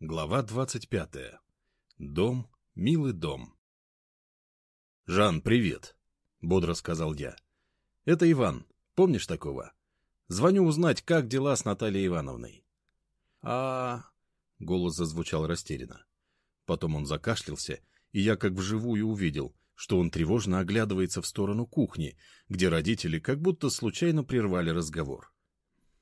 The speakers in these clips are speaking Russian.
Глава двадцать пятая. Дом, милый дом. «Жан, привет!» — бодро сказал я. «Это Иван. Помнишь такого? Звоню узнать, как дела с Натальей Ивановной». «А...» — голос зазвучал растерянно. Потом он закашлялся, и я как вживую увидел, что он тревожно оглядывается в сторону кухни, где родители как будто случайно прервали разговор.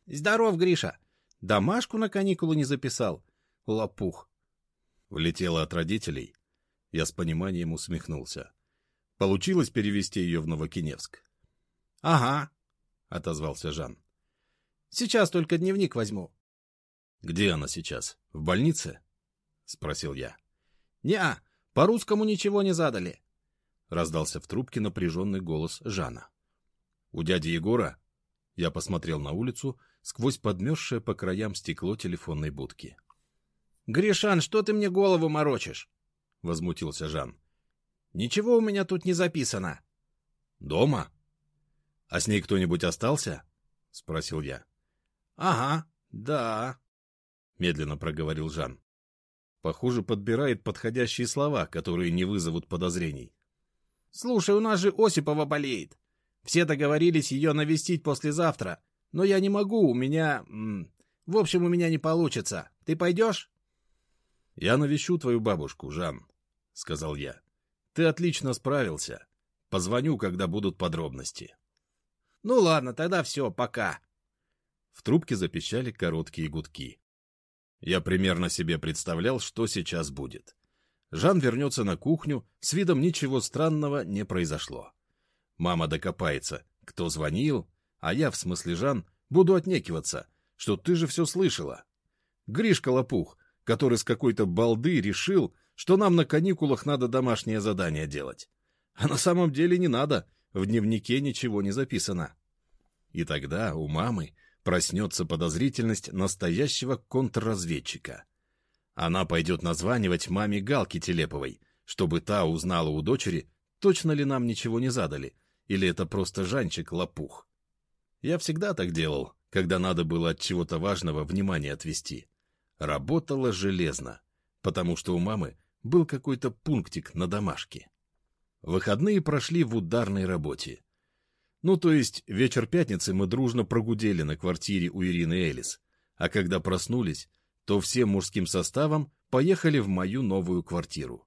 «Здоров, Гриша! Домашку на каникулы не записал. Лопух!» Влетела от родителей. Я с пониманием усмехнулся. Получилось перевести ее в Новокиневск? — Ага, — отозвался Жан. — Сейчас только дневник возьму. — Где она сейчас? В больнице? — спросил я. — Не-а, по-русскому ничего не задали. — раздался в трубке напряженный голос Жана. — У дяди Егора? Я посмотрел на улицу сквозь подмерзшее по краям стекло телефонной будки. — Гришан, что ты мне голову морочишь? — возмутился Жан. Ничего у меня тут не записано. — Дома? — А с ней кто-нибудь остался? — спросил я. — Ага, да, — медленно проговорил Жан. Похоже, подбирает подходящие слова, которые не вызовут подозрений. — Слушай, у нас же Осипова болеет. Все договорились ее навестить послезавтра, но я не могу, у меня... В общем, у меня не получится. Ты пойдешь? — Я навещу твою бабушку, Жан, — сказал я. Ты отлично справился. Позвоню, когда будут подробности. Ну ладно, тогда все, пока. В трубке запищали короткие гудки. Я примерно себе представлял, что сейчас будет. Жан вернется на кухню, с видом ничего странного не произошло. Мама докопается, кто звонил, а я, в смысле Жан, буду отнекиваться, что ты же все слышала. Гришка Лопух, который с какой-то балды решил, что нам на каникулах надо домашнее задание делать. А на самом деле не надо, в дневнике ничего не записано. И тогда у мамы проснется подозрительность настоящего контрразведчика. Она пойдет названивать маме Галки Телеповой, чтобы та узнала у дочери, точно ли нам ничего не задали, или это просто Жанчик-лопух. Я всегда так делал, когда надо было от чего-то важного внимание отвести. Работала железно, потому что у мамы был какой-то пунктик на домашке. Выходные прошли в ударной работе. Ну, то есть вечер пятницы мы дружно прогудели на квартире у Ирины Элис, а когда проснулись, то всем мужским составом поехали в мою новую квартиру.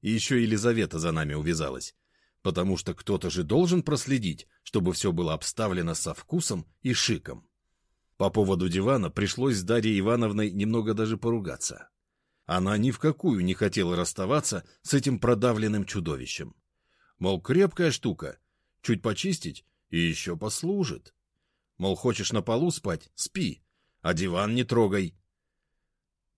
И еще Елизавета за нами увязалась, потому что кто-то же должен проследить, чтобы все было обставлено со вкусом и шиком. По поводу дивана пришлось с Дарьей Ивановной немного даже поругаться. Она ни в какую не хотела расставаться с этим продавленным чудовищем. Мол, крепкая штука, чуть почистить и еще послужит. Мол, хочешь на полу спать — спи, а диван не трогай.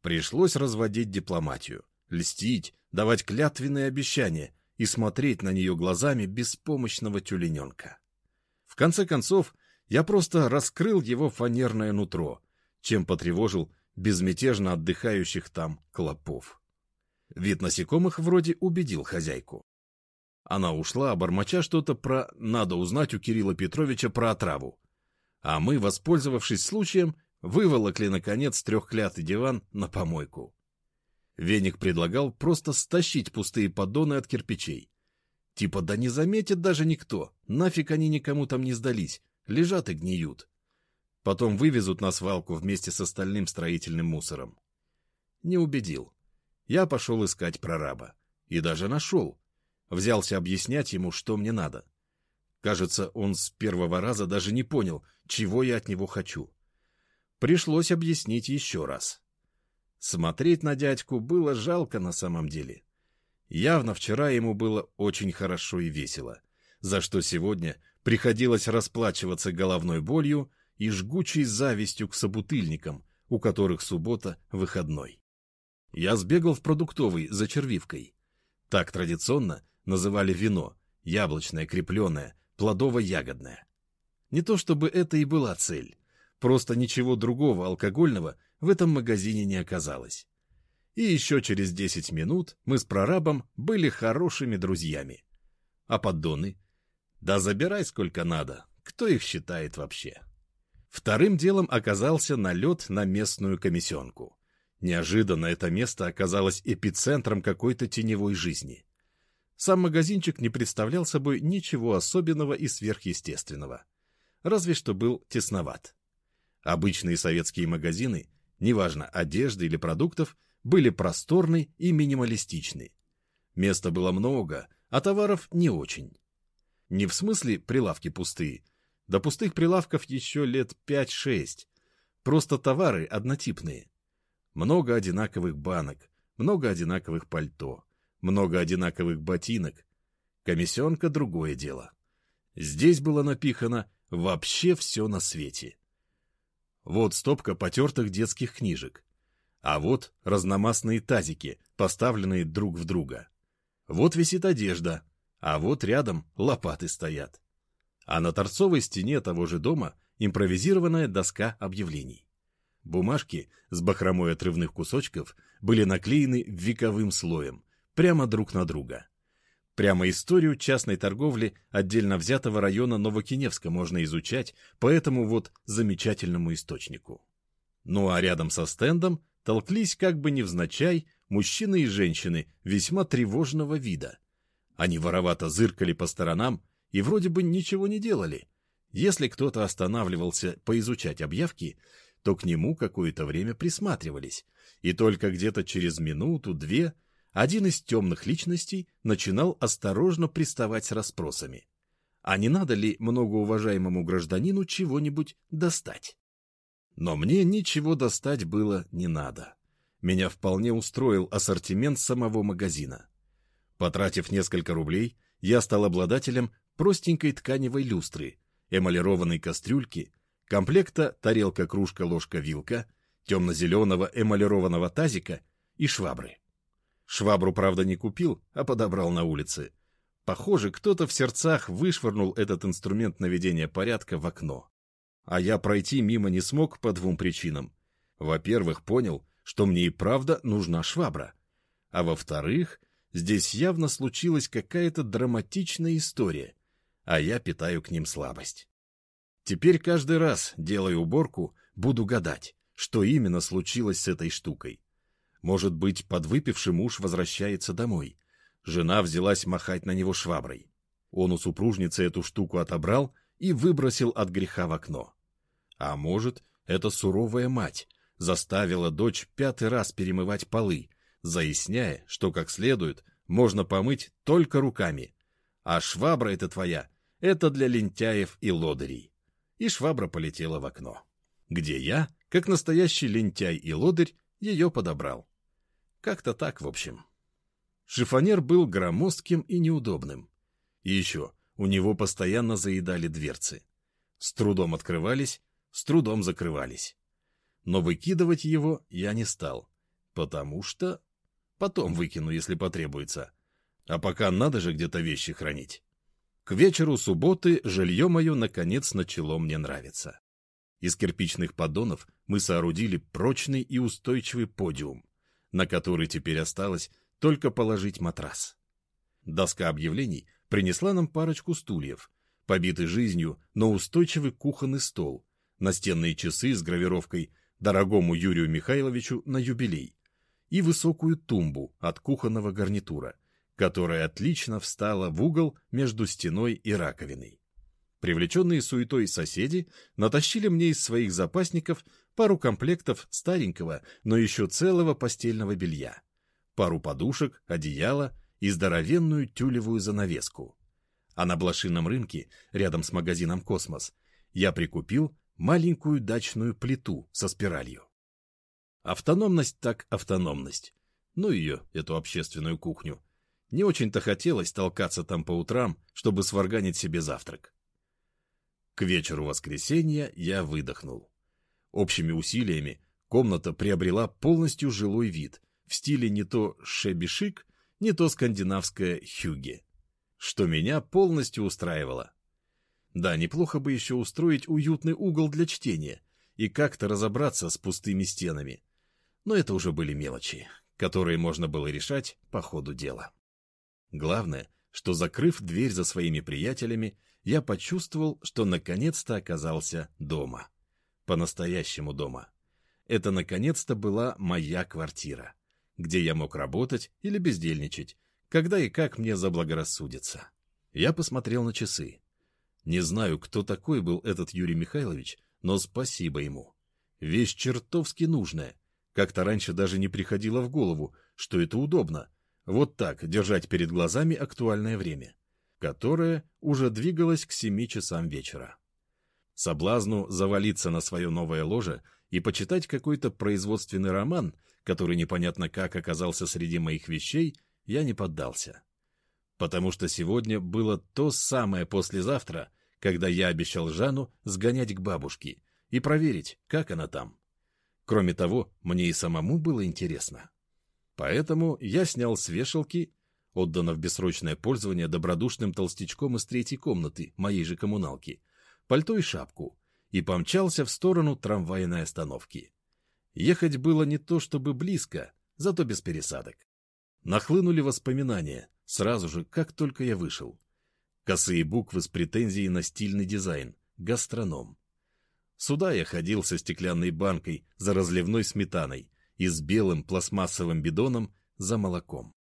Пришлось разводить дипломатию, льстить, давать клятвенные обещания и смотреть на нее глазами беспомощного тюлененка. В конце концов, я просто раскрыл его фанерное нутро, чем потревожил безмятежно отдыхающих там клопов. Вид насекомых вроде убедил хозяйку. Она ушла, бормоча что-то про «надо узнать у Кирилла Петровича про отраву». А мы, воспользовавшись случаем, выволокли, наконец, трехклятый диван на помойку. Веник предлагал просто стащить пустые поддоны от кирпичей. Типа, да не заметит даже никто, нафиг они никому там не сдались, лежат и гниют. Потом вывезут на свалку вместе с остальным строительным мусором. Не убедил. Я пошел искать прораба. И даже нашел. Взялся объяснять ему, что мне надо. Кажется, он с первого раза даже не понял, чего я от него хочу. Пришлось объяснить еще раз. Смотреть на дядьку было жалко на самом деле. Явно вчера ему было очень хорошо и весело, за что сегодня приходилось расплачиваться головной болью и жгучей завистью к собутыльникам, у которых суббота — выходной. Я сбегал в продуктовый за червивкой. Так традиционно называли вино, яблочное, крепленое, плодово-ягодное. Не то чтобы это и была цель, просто ничего другого алкогольного в этом магазине не оказалось. И еще через десять минут мы с прорабом были хорошими друзьями. А поддоны? Да забирай сколько надо, кто их считает вообще? Вторым делом оказался налет на местную комиссионку. Неожиданно это место оказалось эпицентром какой-то теневой жизни. Сам магазинчик не представлял собой ничего особенного и сверхъестественного. Разве что был тесноват. Обычные советские магазины, неважно, одежды или продуктов, были просторны и минималистичны. Места было много, а товаров не очень. Не в смысле прилавки пустые. До пустых прилавков еще лет 5-6. Просто товары однотипные. Много одинаковых банок, много одинаковых пальто, много одинаковых ботинок. Комиссионка — другое дело. Здесь было напихано вообще все на свете. Вот стопка потертых детских книжек. А вот разномастные тазики, поставленные друг в друга. Вот висит одежда, а вот рядом лопаты стоят. А на торцовой стене того же дома импровизированная доска объявлений. Бумажки с бахромой отрывных кусочков были наклеены вековым слоем, прямо друг на друга. Прямо историю частной торговли отдельно взятого района Новокиневска можно изучать по этому вот замечательному источнику. Ну а рядом со стендом толклись как бы невзначай мужчины и женщины весьма тревожного вида. Они воровато зыркали по сторонам и вроде бы ничего не делали. Если кто-то останавливался поизучать объявки, то к нему какое-то время присматривались, и только где-то через минуту-две один из темных личностей начинал осторожно приставать с расспросами. А не надо ли многоуважаемому гражданину чего-нибудь достать? Но мне ничего достать было не надо. Меня вполне устроил ассортимент самого магазина. Потратив несколько рублей, я стал обладателем простенькой тканевой люстры, эмалированной кастрюльки, комплекта тарелка, кружка, ложка, вилка, темно-зеленого эмалированного тазика и швабры. Швабру, правда, не купил, а подобрал на улице. Похоже, кто-то в сердцах вышвырнул этот инструмент наведения порядка в окно. А я пройти мимо не смог по двум причинам. Во-первых, понял, что мне и правда нужна швабра. А во-вторых, здесь явно случилась какая-то драматичная история, а я питаю к ним слабость. Теперь каждый раз, делая уборку, буду гадать, что именно случилось с этой штукой. Может быть, подвыпивший муж возвращается домой. Жена взялась махать на него шваброй. Он у супружницы эту штуку отобрал и выбросил от греха в окно. А может, это суровая мать заставила дочь пятый раз перемывать полы, заясняя, что как следует можно помыть только руками. А швабра эта твоя — это для лентяев и лодырей и швабра полетела в окно, где я, как настоящий лентяй и лодырь, ее подобрал. Как-то так, в общем. Шифонер был громоздким и неудобным. И еще, у него постоянно заедали дверцы. С трудом открывались, с трудом закрывались. Но выкидывать его я не стал, потому что... Потом выкину, если потребуется. А пока надо же где-то вещи хранить. К вечеру субботы жилье мое наконец начало мне нравиться. Из кирпичных поддонов мы соорудили прочный и устойчивый подиум, на который теперь осталось только положить матрас. Доска объявлений принесла нам парочку стульев, побитый жизнью, но устойчивый кухонный стол, настенные часы с гравировкой «Дорогому Юрию Михайловичу на юбилей» и высокую тумбу от кухонного гарнитура — которая отлично встала в угол между стеной и раковиной. Привлеченные суетой соседи натащили мне из своих запасников пару комплектов старенького, но еще целого постельного белья, пару подушек, одеяло и здоровенную тюлевую занавеску. А на блошином рынке, рядом с магазином «Космос», я прикупил маленькую дачную плиту со спиралью. Автономность так автономность. Ну ее, эту общественную кухню. Не очень-то хотелось толкаться там по утрам, чтобы сварганить себе завтрак. К вечеру воскресенья я выдохнул. Общими усилиями комната приобрела полностью жилой вид в стиле не то шебишик, не то скандинавское хюге, что меня полностью устраивало. Да, неплохо бы еще устроить уютный угол для чтения и как-то разобраться с пустыми стенами. Но это уже были мелочи, которые можно было решать по ходу дела. Главное, что, закрыв дверь за своими приятелями, я почувствовал, что наконец-то оказался дома. По-настоящему дома. это наконец-то была моя квартира, где я мог работать или бездельничать, когда и как мне заблагорассудится. Я посмотрел на часы. Не знаю, кто такой был этот Юрий Михайлович, но спасибо ему. Вещь чертовски нужная. Как-то раньше даже не приходило в голову, что это удобно. Вот так держать перед глазами актуальное время, которое уже двигалось к семи часам вечера. Соблазну завалиться на свое новое ложе и почитать какой-то производственный роман, который непонятно как оказался среди моих вещей, я не поддался. Потому что сегодня было то самое послезавтра, когда я обещал Жану сгонять к бабушке и проверить, как она там. Кроме того, мне и самому было интересно. Поэтому я снял с вешалки, отдано в бессрочное пользование добродушным толстячком из третьей комнаты моей же коммуналки, пальто и шапку, и помчался в сторону трамвайной остановки. Ехать было не то чтобы близко, зато без пересадок. Нахлынули воспоминания, сразу же, как только я вышел. Косые буквы с претензией на стильный дизайн, гастроном. Сюда я ходил со стеклянной банкой за разливной сметаной и с белым пластмассовым бидоном за молоком.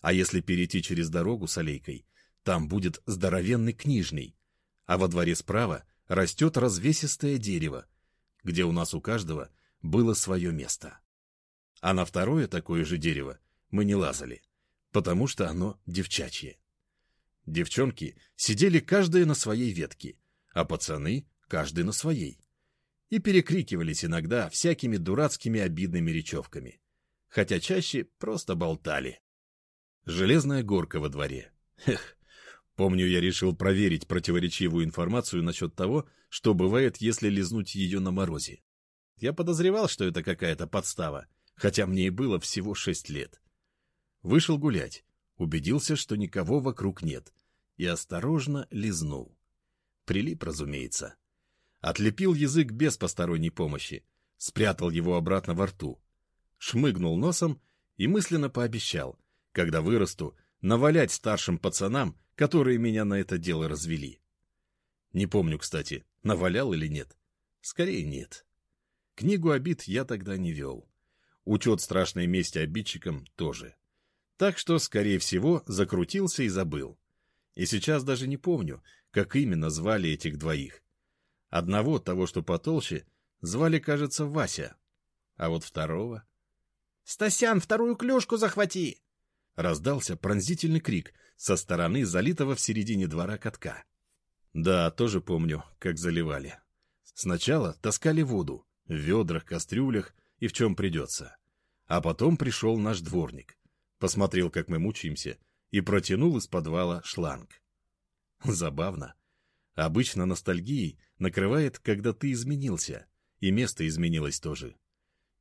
А если перейти через дорогу с аллейкой, там будет здоровенный книжный, а во дворе справа растет развесистое дерево, где у нас у каждого было свое место. А на второе такое же дерево мы не лазали, потому что оно девчачье. Девчонки сидели каждая на своей ветке, а пацаны каждый на своей. И перекрикивались иногда всякими дурацкими обидными речевками, хотя чаще просто болтали. Железная горка во дворе. Эх, Помню, я решил проверить противоречивую информацию насчет того, что бывает, если лизнуть ее на морозе. Я подозревал, что это какая-то подстава, хотя мне и было всего шесть лет. Вышел гулять, убедился, что никого вокруг нет, и осторожно лизнул. Прилип, разумеется. Отлепил язык без посторонней помощи, спрятал его обратно во рту, шмыгнул носом и мысленно пообещал, когда вырасту, навалять старшим пацанам которые меня на это дело развели. Не помню, кстати, навалял или нет. Скорее, нет. Книгу обид я тогда не вел. Учет страшной мести обидчикам тоже. Так что, скорее всего, закрутился и забыл. И сейчас даже не помню, как именно звали этих двоих. Одного, того, что потолще, звали, кажется, Вася. А вот второго... — Стасян, вторую клюшку захвати! Раздался пронзительный крик со стороны залитого в середине двора катка. Да, тоже помню, как заливали. Сначала таскали воду в ведрах, кастрюлях и в чем придется. А потом пришел наш дворник, посмотрел, как мы мучаемся, и протянул из подвала шланг. Забавно. Обычно ностальгией накрывает, когда ты изменился, и место изменилось тоже.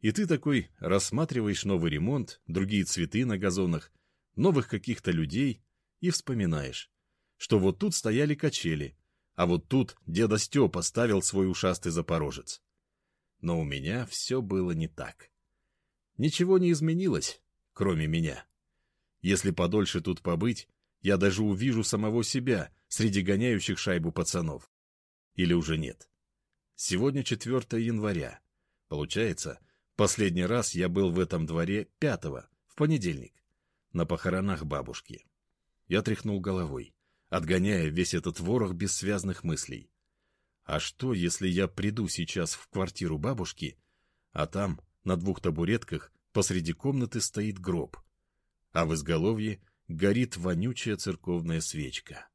И ты такой рассматриваешь новый ремонт, другие цветы на газонах, новых каких-то людей и вспоминаешь, что вот тут стояли качели, а вот тут деда Степа ставил свой ушастый запорожец. Но у меня все было не так. Ничего не изменилось, кроме меня. Если подольше тут побыть, я даже увижу самого себя среди гоняющих шайбу пацанов. Или уже нет. Сегодня 4 января. Получается, последний раз я был в этом дворе 5 в понедельник на похоронах бабушки. Я тряхнул головой, отгоняя весь этот ворох бессвязных мыслей. А что, если я приду сейчас в квартиру бабушки, а там, на двух табуретках, посреди комнаты стоит гроб, а в изголовье горит вонючая церковная свечка?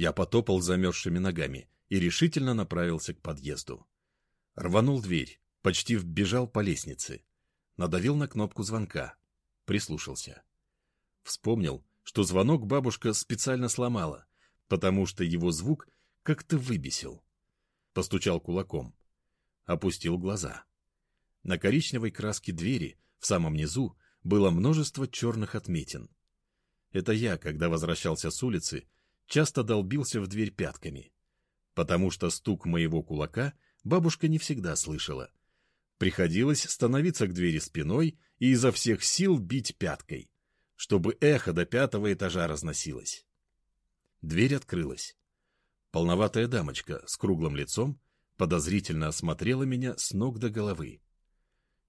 Я потопал замерзшими ногами и решительно направился к подъезду. Рванул дверь, почти вбежал по лестнице. Надавил на кнопку звонка. Прислушался. Вспомнил, что звонок бабушка специально сломала, потому что его звук как-то выбесил. Постучал кулаком. Опустил глаза. На коричневой краске двери в самом низу было множество черных отметин. Это я, когда возвращался с улицы, часто долбился в дверь пятками, потому что стук моего кулака бабушка не всегда слышала. Приходилось становиться к двери спиной и изо всех сил бить пяткой чтобы эхо до пятого этажа разносилось. Дверь открылась. Полноватая дамочка с круглым лицом подозрительно осмотрела меня с ног до головы.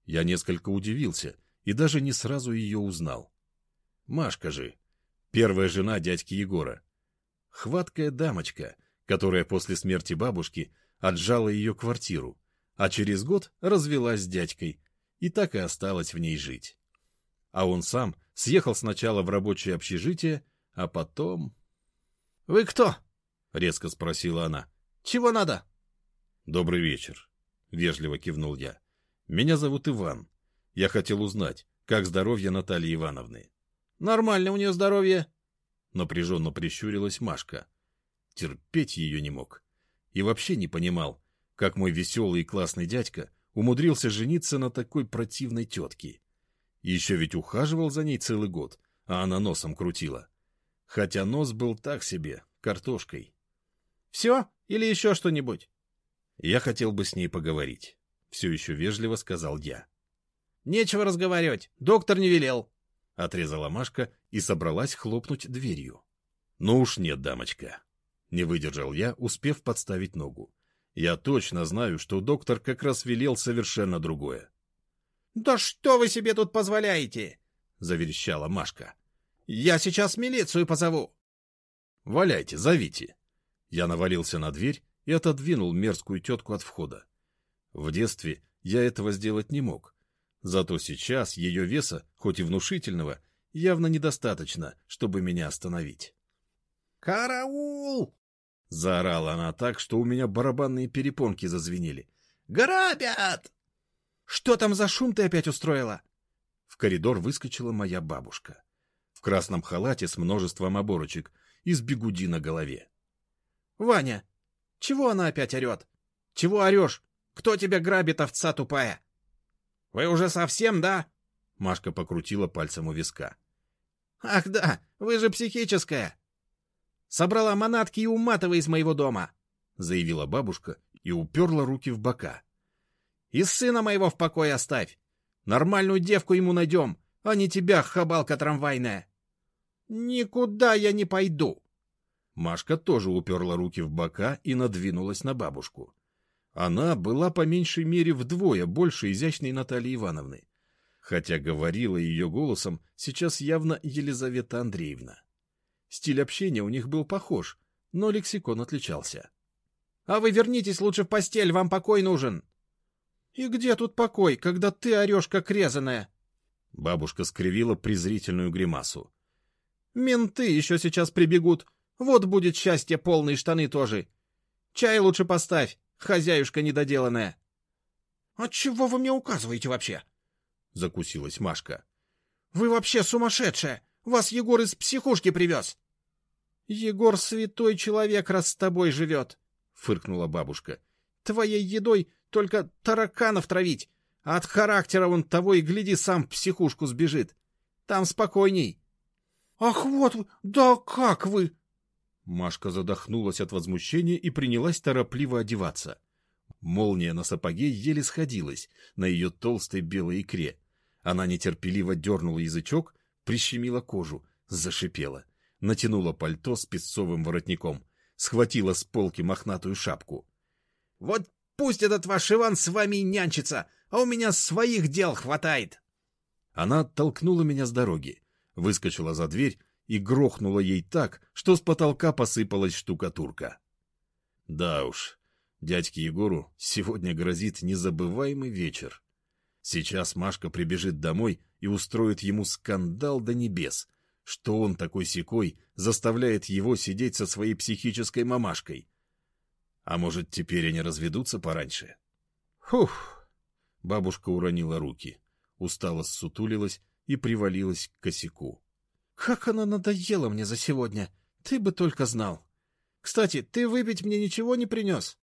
Я несколько удивился и даже не сразу ее узнал. Машка же, первая жена дядьки Егора. Хваткая дамочка, которая после смерти бабушки отжала ее квартиру, а через год развелась с дядькой и так и осталась в ней жить. А он сам съехал сначала в рабочее общежитие, а потом... — Вы кто? — резко спросила она. — Чего надо? — Добрый вечер, — вежливо кивнул я. — Меня зовут Иван. Я хотел узнать, как здоровье Натальи Ивановны. — Нормально у нее здоровье. Напряженно прищурилась Машка. Терпеть ее не мог. И вообще не понимал, как мой веселый и классный дядька умудрился жениться на такой противной тетке. Еще ведь ухаживал за ней целый год, а она носом крутила. Хотя нос был так себе, картошкой. — Все? Или еще что-нибудь? Я хотел бы с ней поговорить. Все еще вежливо сказал я. — Нечего разговаривать. Доктор не велел. — отрезала Машка и собралась хлопнуть дверью. — Ну уж нет, дамочка. Не выдержал я, успев подставить ногу. Я точно знаю, что доктор как раз велел совершенно другое. — Да что вы себе тут позволяете? — заверещала Машка. — Я сейчас милицию позову. — Валяйте, зовите. Я навалился на дверь и отодвинул мерзкую тетку от входа. В детстве я этого сделать не мог. Зато сейчас ее веса, хоть и внушительного, явно недостаточно, чтобы меня остановить. «Караул!» — заорала она так, что у меня барабанные перепонки зазвенели. «Грабят!» «Что там за шум ты опять устроила?» В коридор выскочила моя бабушка. В красном халате с множеством оборочек и с бегуди на голове. «Ваня, чего она опять орет? Чего орешь? Кто тебя грабит, овца тупая?» «Вы уже совсем, да?» Машка покрутила пальцем у виска. «Ах да, вы же психическая!» «Собрала манатки и уматывай из моего дома!» заявила бабушка и уперла руки в бока. «И сына моего в покое оставь! Нормальную девку ему найдем, а не тебя, хабалка трамвайная!» «Никуда я не пойду!» Машка тоже уперла руки в бока и надвинулась на бабушку. Она была по меньшей мере вдвое больше изящной Натальи Ивановны, хотя говорила ее голосом сейчас явно Елизавета Андреевна. Стиль общения у них был похож, но лексикон отличался. — А вы вернитесь лучше в постель, вам покой нужен. — И где тут покой, когда ты орешь, как резаная? Бабушка скривила презрительную гримасу. — Менты еще сейчас прибегут, вот будет счастье, полные штаны тоже. Чай лучше поставь, хозяюшка недоделанная. — Отчего вы мне указываете вообще? — закусилась Машка. — Вы вообще сумасшедшая! Вас Егор из психушки привез! — Егор святой человек, раз с тобой живет, — фыркнула бабушка. — Твоей едой только тараканов травить, а от характера он того и гляди сам в психушку сбежит. Там спокойней. — Ах вот, да как вы! Машка задохнулась от возмущения и принялась торопливо одеваться. Молния на сапоге еле сходилась на ее толстой белой икре. Она нетерпеливо дернула язычок, прищемила кожу, зашипела, натянула пальто с песцовым воротником, схватила с полки мохнатую шапку. — Вот пусть этот ваш Иван с вами нянчится, а у меня своих дел хватает! Она оттолкнула меня с дороги, выскочила за дверь и грохнула ей так, что с потолка посыпалась штукатурка. Да уж, дядьке Егору сегодня грозит незабываемый вечер. Сейчас Машка прибежит домой и устроит ему скандал до небес, что он такой секой заставляет его сидеть со своей психической мамашкой. А может, теперь они разведутся пораньше? Фух! Бабушка уронила руки, устало ссутулилась и привалилась к косяку. Как она надоела мне за сегодня. Ты бы только знал. Кстати, ты выпить мне ничего не принес?